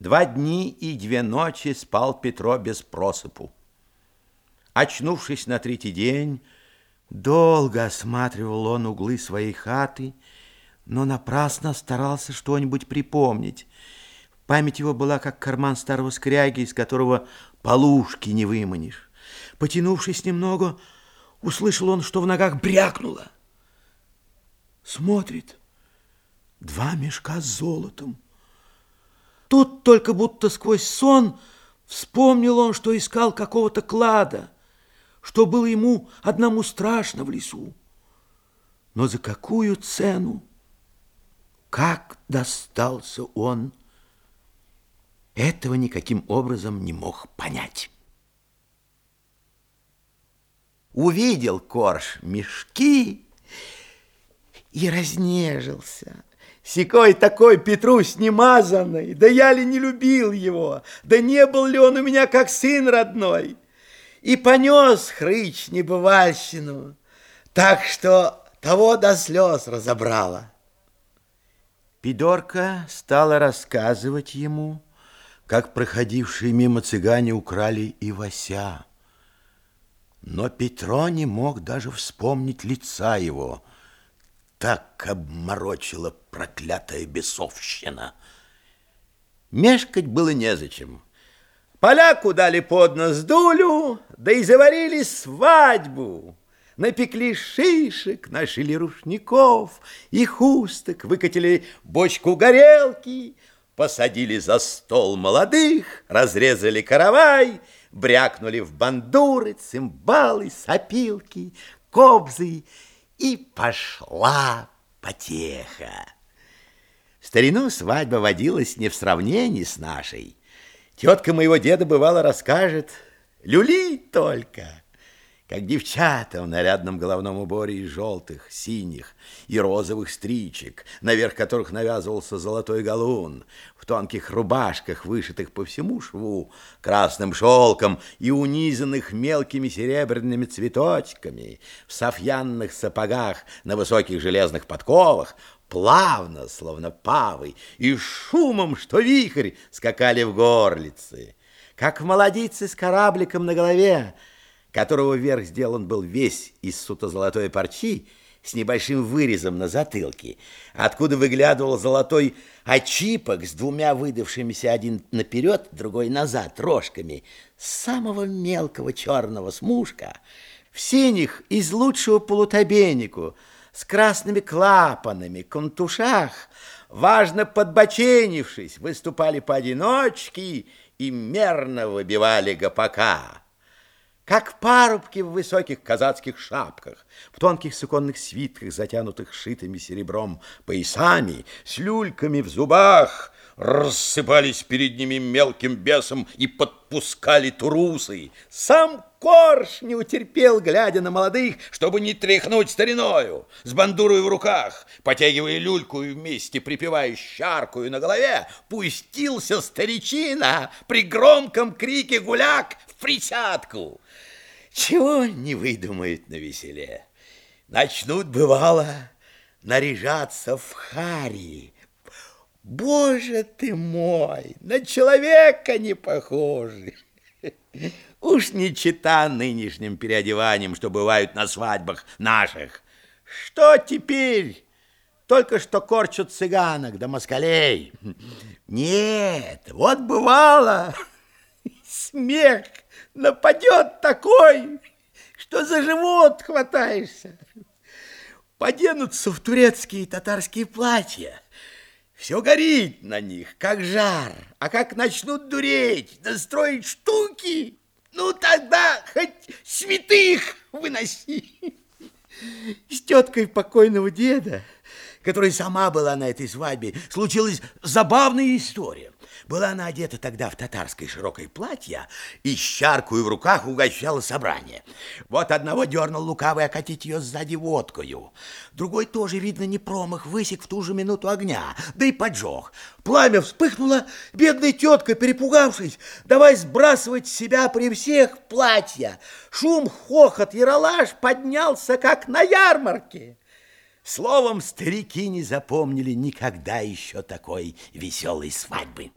Два дни и две ночи спал Петро без просыпу. Очнувшись на третий день, долго осматривал он углы своей хаты, но напрасно старался что-нибудь припомнить. Память его была как карман старого скряги, из которого полушки не выманишь. Потянувшись немного, услышал он, что в ногах брякнуло. Смотрит, два мешка с золотом. Тут только будто сквозь сон вспомнил он, что искал какого-то клада, что было ему одному страшно в лесу. Но за какую цену? Как достался он? Этого никаким образом не мог понять. Увидел Корж мешки и разнежился. Секой такой Петрусь немазанный, да я ли не любил его, да не был ли он у меня как сын родной. И понес хрыч небывальщину, так что того до слез разобрала. Пидорка стала рассказывать ему, как проходившие мимо цыгане украли Ивася. Но Петро не мог даже вспомнить лица его – так обморочила проклятая бесовщина. Мешкать было незачем. Поляку дали под нос дулю, да и заварили свадьбу. Напекли шишек, нашили рушников и хусток, выкатили бочку горелки, посадили за стол молодых, разрезали каравай, брякнули в бандуры, цимбалы, сопилки, кобзы и пошла потеха. В старину свадьба водилась не в сравнении с нашей. Тетка моего деда бывало расскажет, люли только – как девчата в нарядном головном уборе из желтых, синих и розовых стричек, наверх которых навязывался золотой галун, в тонких рубашках, вышитых по всему шву красным шелком и унизанных мелкими серебряными цветочками, в софьянных сапогах на высоких железных подковах, плавно, словно павы, и шумом, что вихрь, скакали в горлицы. Как молодицы с корабликом на голове, которого верх сделан был весь из суто-золотой парчи, с небольшим вырезом на затылке, откуда выглядывал золотой очипок с двумя выдавшимися один наперед, другой назад, рожками, самого мелкого черного смушка, в синих из лучшего полутобейнику, с красными клапанами, контушах, важно подбоченившись, выступали поодиночке и мерно выбивали гопака как парубки в высоких казацких шапках, в тонких суконных свитках, затянутых шитыми серебром поясами, с люльками в зубах, рассыпались перед ними мелким бесом и подпускали турусы. Сам Корж не утерпел, глядя на молодых, чтобы не тряхнуть стариною, с бандурой в руках, потягивая люльку и вместе припевая щаркую на голове, пустился старичина при громком крике гуляк в присядку. Чего не выдумают на веселе? Начнут, бывало, наряжаться в хари. Боже ты мой, на человека не похожи. Уж не чита нынешним переодеванием, что бывают на свадьбах наших. Что теперь? Только что корчат цыганок да москалей. Нет, вот бывало смех нападет такой, что за живот хватаешься. Поденутся в турецкие татарские платья. Все горит на них, как жар. А как начнут дуреть, да строить штуки, ну тогда хоть святых выноси. С теткой покойного деда, которая сама была на этой свадьбе, случилась забавная история. Была она одета тогда в татарское широкое платье и с чаркою в руках угощала собрание. Вот одного дернул лукавый окатить ее сзади водкою. Другой тоже, видно, не промах, высек в ту же минуту огня, да и поджег. Пламя вспыхнуло, бедная тетка, перепугавшись, давай сбрасывать себя при всех платья. Шум, хохот, яролаж поднялся, как на ярмарке. Словом, старики не запомнили никогда еще такой веселой свадьбы.